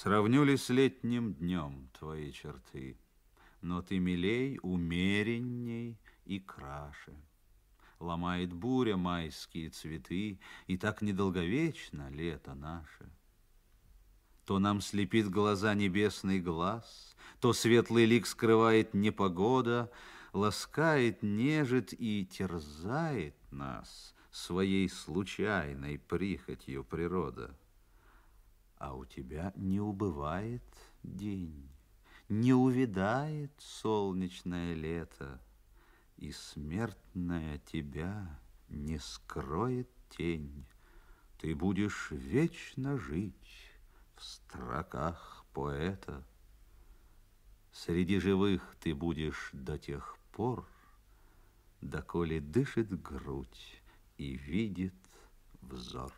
Сравню ли с летним днем твои черты, Но ты милей, умеренней и краше. Ломает буря майские цветы, И так недолговечно лето наше. То нам слепит глаза небесный глаз, То светлый лик скрывает непогода, Ласкает, нежит и терзает нас Своей случайной прихотью природа. Тебя не убывает день, Не увядает солнечное лето, И смертная тебя не скроет тень. Ты будешь вечно жить в строках поэта. Среди живых ты будешь до тех пор, Доколе дышит грудь и видит взор.